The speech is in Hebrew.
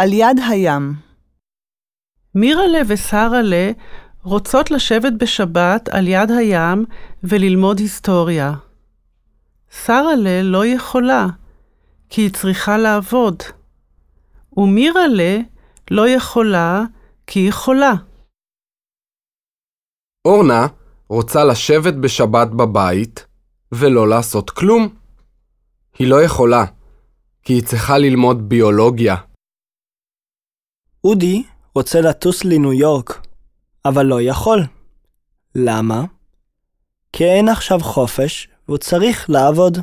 על יד הים. מירלה ושרלה רוצות לשבת בשבת על יד הים וללמוד היסטוריה. שרלה לא יכולה, כי היא צריכה לעבוד. ומירלה לא יכולה, כי היא חולה. אורנה רוצה לשבת בשבת בבית ולא לעשות כלום. היא לא יכולה, כי היא צריכה ללמוד ביולוגיה. אודי רוצה לטוס לניו יורק, אבל לא יכול. למה? כי אין עכשיו חופש והוא צריך לעבוד.